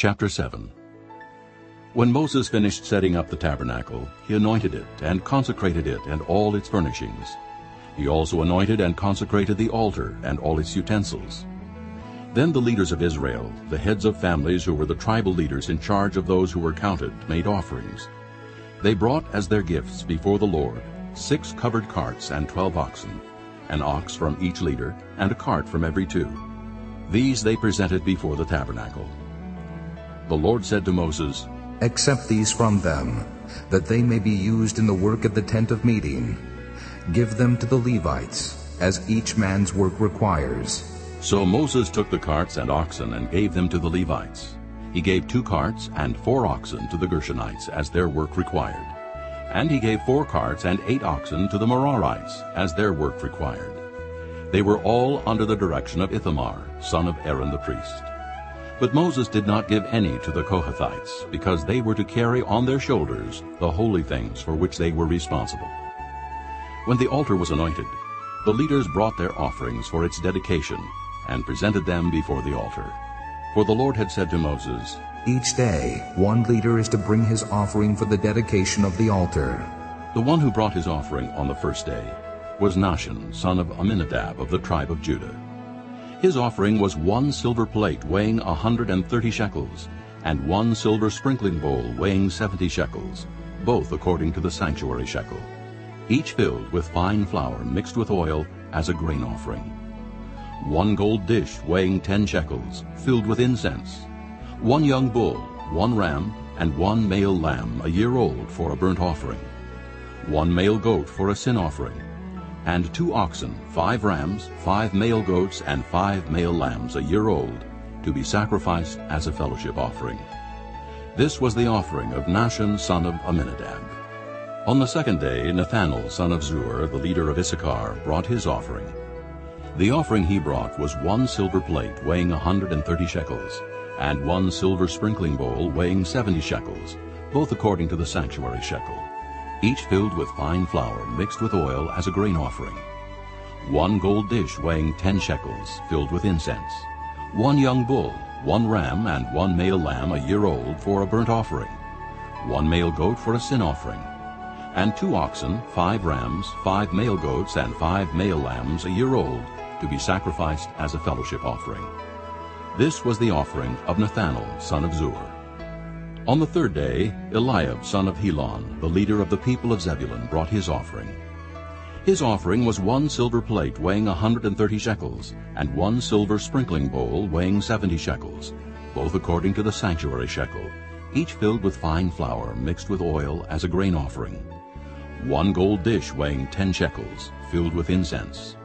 Chapter 7 When Moses finished setting up the tabernacle, he anointed it and consecrated it and all its furnishings. He also anointed and consecrated the altar and all its utensils. Then the leaders of Israel, the heads of families who were the tribal leaders in charge of those who were counted, made offerings. They brought as their gifts before the Lord six covered carts and twelve oxen, an ox from each leader, and a cart from every two. These they presented before the tabernacle. The Lord said to Moses, Accept these from them, that they may be used in the work of the tent of meeting. Give them to the Levites, as each man's work requires. So Moses took the carts and oxen and gave them to the Levites. He gave two carts and four oxen to the Gershonites as their work required. And he gave four carts and eight oxen to the Merarites as their work required. They were all under the direction of Ithamar, son of Aaron the priest. But Moses did not give any to the Kohathites, because they were to carry on their shoulders the holy things for which they were responsible. When the altar was anointed, the leaders brought their offerings for its dedication and presented them before the altar. For the Lord had said to Moses, Each day one leader is to bring his offering for the dedication of the altar. The one who brought his offering on the first day was Nahshon, son of Amminadab of the tribe of Judah. His offering was one silver plate weighing a hundred and thirty shekels, and one silver sprinkling bowl weighing seventy shekels, both according to the sanctuary shekel, each filled with fine flour mixed with oil as a grain offering. One gold dish weighing ten shekels, filled with incense, one young bull, one ram, and one male lamb a year old for a burnt offering, one male goat for a sin offering, and two oxen, five rams, five male goats, and five male lambs a year old, to be sacrificed as a fellowship offering. This was the offering of Nahshon son of Amminadab. On the second day Nethanel son of Zuar, the leader of Issachar, brought his offering. The offering he brought was one silver plate weighing a hundred and thirty shekels, and one silver sprinkling bowl weighing seventy shekels, both according to the sanctuary shekel, each filled with fine flour mixed with oil as a grain offering. One gold dish weighing ten shekels, filled with incense. One young bull, one ram, and one male lamb a year old for a burnt offering. One male goat for a sin offering. And two oxen, five rams, five male goats, and five male lambs a year old to be sacrificed as a fellowship offering. This was the offering of Nethanel, son of Zuar. On the third day, Eliab, son of Helon, the leader of the people of Zebulun, brought his offering. His offering was one silver plate weighing a hundred and thirty shekels, and one silver sprinkling bowl weighing seventy shekels, both according to the sanctuary shekel, each filled with fine flour mixed with oil as a grain offering. One gold dish weighing ten shekels, filled with incense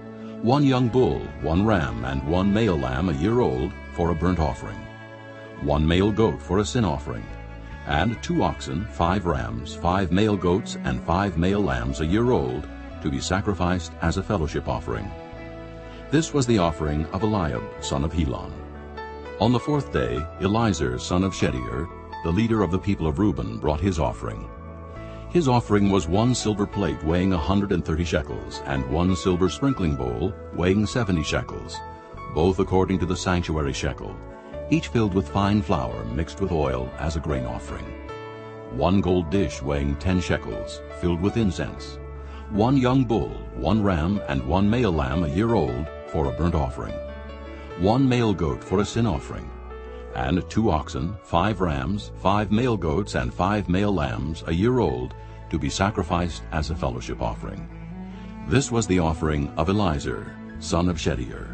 one young bull, one ram, and one male lamb a year old for a burnt offering, one male goat for a sin offering, and two oxen, five rams, five male goats, and five male lambs a year old to be sacrificed as a fellowship offering. This was the offering of Eliab, son of Helon. On the fourth day, Elizur, son of Shedeur, the leader of the people of Reuben, brought his offering. His offering was one silver plate weighing a hundred and thirty shekels, and one silver sprinkling bowl weighing seventy shekels, both according to the sanctuary shekel, each filled with fine flour mixed with oil as a grain offering. One gold dish weighing ten shekels, filled with incense. One young bull, one ram, and one male lamb a year old for a burnt offering. One male goat for a sin offering and two oxen, five rams, five male goats, and five male lambs a year old to be sacrificed as a fellowship offering. This was the offering of Elizur, son of Shedeur.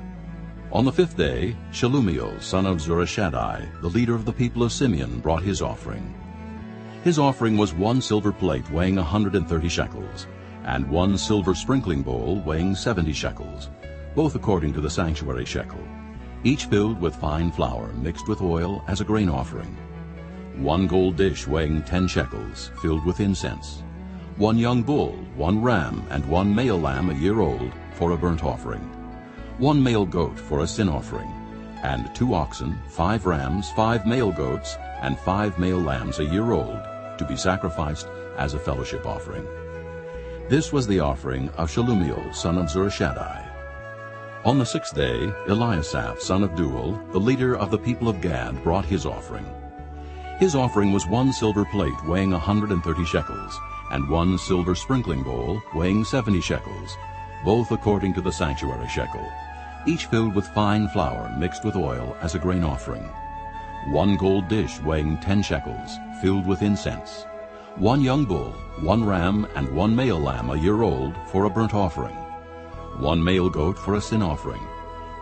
On the fifth day, Shelumiel, son of Zurishaddai, the leader of the people of Simeon, brought his offering. His offering was one silver plate weighing a hundred and thirty shekels, and one silver sprinkling bowl weighing seventy shekels, both according to the sanctuary shekel, each filled with fine flour mixed with oil as a grain offering one gold dish weighing ten shekels, filled with incense, one young bull, one ram, and one male lamb a year old for a burnt offering, one male goat for a sin offering, and two oxen, five rams, five male goats, and five male lambs a year old, to be sacrificed as a fellowship offering. This was the offering of Shelumiel, son of Zurishaddai. On the sixth day, Eliasaph, son of Deuel, the leader of the people of Gad, brought his offering. His offering was one silver plate weighing a 130 shekels, and one silver sprinkling bowl weighing 70 shekels, both according to the sanctuary shekel, each filled with fine flour mixed with oil as a grain offering. One gold dish weighing 10 shekels, filled with incense. One young bull, one ram, and one male lamb a year old for a burnt offering. One male goat for a sin offering,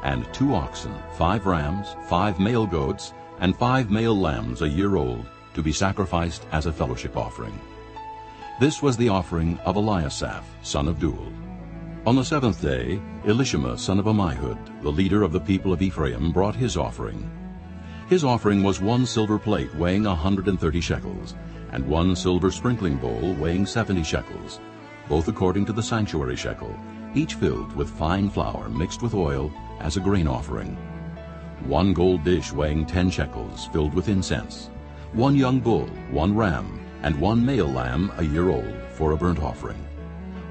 and two oxen, five rams, five male goats, and five male lambs a year old, to be sacrificed as a fellowship offering. This was the offering of Eliasaph, son of Deuel. On the seventh day, Elishama, son of Ammihud, the leader of the people of Ephraim, brought his offering. His offering was one silver plate weighing a 130 shekels, and one silver sprinkling bowl weighing 70 shekels, both according to the sanctuary shekel, each filled with fine flour mixed with oil as a grain offering. One gold dish weighing 10 shekels, filled with incense. One young bull, one ram, and one male lamb a year old for a burnt offering.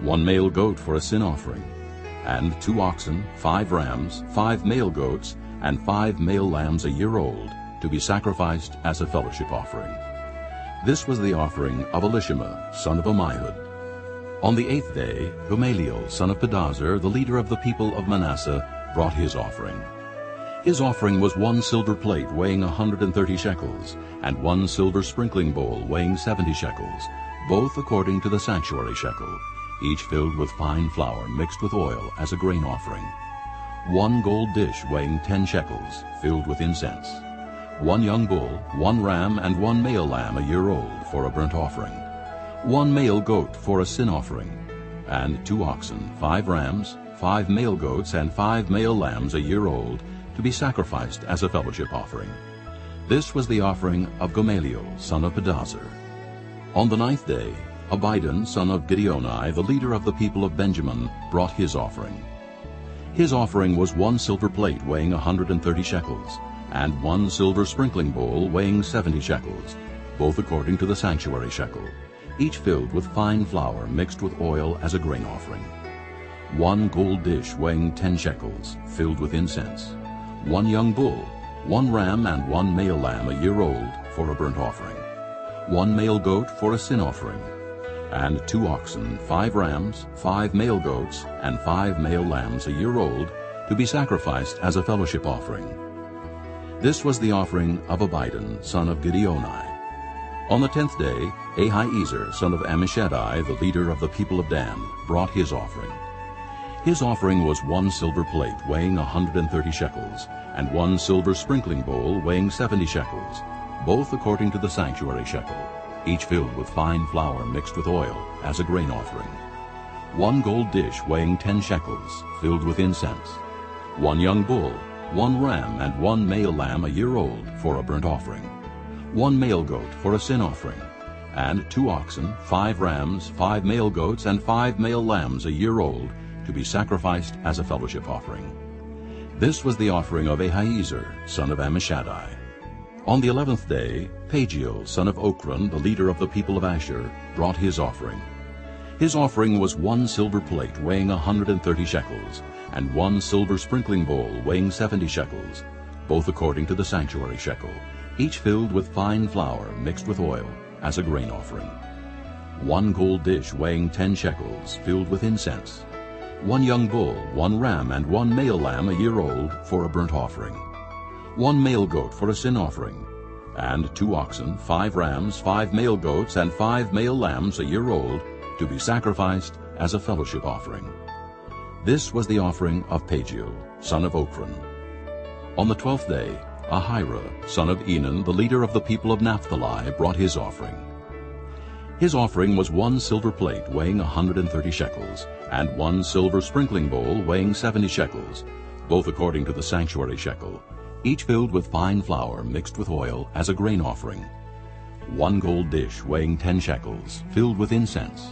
One male goat for a sin offering. And two oxen, five rams, five male goats, and five male lambs a year old to be sacrificed as a fellowship offering. This was the offering of Elishama, son of Ammihud. On the eighth day, Gamaliel, son of Pedahzur, the leader of the people of Manasseh, brought his offering. His offering was one silver plate weighing a 130 shekels, and one silver sprinkling bowl weighing 70 shekels, both according to the sanctuary shekel, each filled with fine flour mixed with oil as a grain offering. One gold dish weighing 10 shekels, filled with incense. One young bull, one ram, and one male lamb a year old for a burnt offering one male goat for a sin offering, and two oxen, five rams, five male goats, and five male lambs a year old, to be sacrificed as a fellowship offering. This was the offering of Gamaliel, son of Pedahzur. On the ninth day, Abidan, son of Gideoni, the leader of the people of Benjamin, brought his offering. His offering was one silver plate weighing a 130 shekels, and one silver sprinkling bowl weighing 70 shekels, both according to the sanctuary shekel each filled with fine flour mixed with oil as a grain offering. One gold dish weighing ten shekels, filled with incense. One young bull, one ram and one male lamb a year old for a burnt offering. One male goat for a sin offering. And two oxen, five rams, five male goats, and five male lambs a year old to be sacrificed as a fellowship offering. This was the offering of Abidan, son of Gideoni. On the tenth day, Ahiezer, son of Ammishaddai, the leader of the people of Dan, brought his offering. His offering was one silver plate weighing a 130 shekels, and one silver sprinkling bowl weighing 70 shekels, both according to the sanctuary shekel, each filled with fine flour mixed with oil, as a grain offering. One gold dish weighing 10 shekels, filled with incense. One young bull, one ram, and one male lamb a year old for a burnt offering one male goat for a sin offering, and two oxen, five rams, five male goats, and five male lambs a year old, to be sacrificed as a fellowship offering. This was the offering of Ahiezer, son of Ammishaddai. On the eleventh day, Pagiel, son of Okran, the leader of the people of Asher, brought his offering. His offering was one silver plate weighing a 130 shekels, and one silver sprinkling bowl weighing 70 shekels, both according to the sanctuary shekel, each filled with fine flour mixed with oil, as a grain offering. One gold dish weighing ten shekels, filled with incense. One young bull, one ram, and one male lamb a year old for a burnt offering. One male goat for a sin offering. And two oxen, five rams, five male goats, and five male lambs a year old, to be sacrificed as a fellowship offering. This was the offering of Pagiel, son of Okran. On the twelfth day, Ahira, son of Enan, the leader of the people of Naphtali, brought his offering. His offering was one silver plate weighing a 130 shekels, and one silver sprinkling bowl weighing 70 shekels, both according to the sanctuary shekel, each filled with fine flour mixed with oil as a grain offering. One gold dish weighing 10 shekels, filled with incense.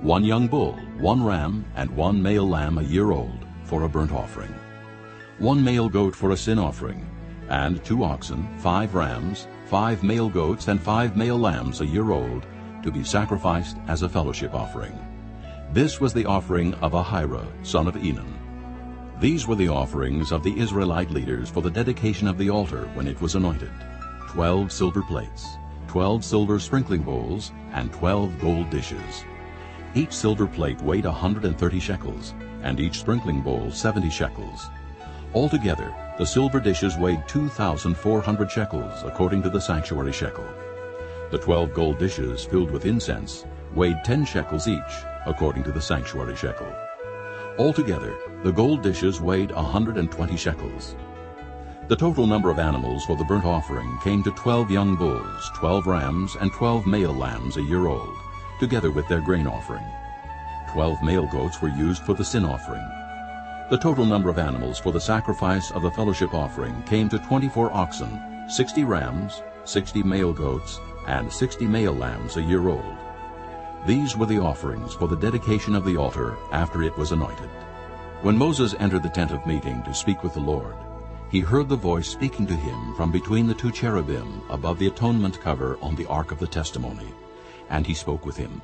One young bull, one ram, and one male lamb a year old for a burnt offering. One male goat for a sin offering, and two oxen, five rams, five male goats, and five male lambs a year old, to be sacrificed as a fellowship offering. This was the offering of Ahira, son of Enan. These were the offerings of the Israelite leaders for the dedication of the altar when it was anointed. Twelve silver plates, twelve silver sprinkling bowls, and twelve gold dishes. Each silver plate weighed 130 shekels, and each sprinkling bowl 70 shekels. Altogether, the silver dishes weighed 2,400 shekels, according to the sanctuary shekel. The twelve gold dishes filled with incense weighed 10 shekels each, according to the sanctuary shekel. Altogether, the gold dishes weighed 120 shekels. The total number of animals for the burnt offering came to 12 young bulls, 12 rams, and 12 male lambs a year old, together with their grain offering. 12 male goats were used for the sin offering. The total number of animals for the sacrifice of the fellowship offering came to 24 oxen, 60 rams, 60 male goats, and 60 male lambs a year old. These were the offerings for the dedication of the altar after it was anointed. When Moses entered the tent of meeting to speak with the Lord, he heard the voice speaking to him from between the two cherubim above the atonement cover on the ark of the testimony. And he spoke with him.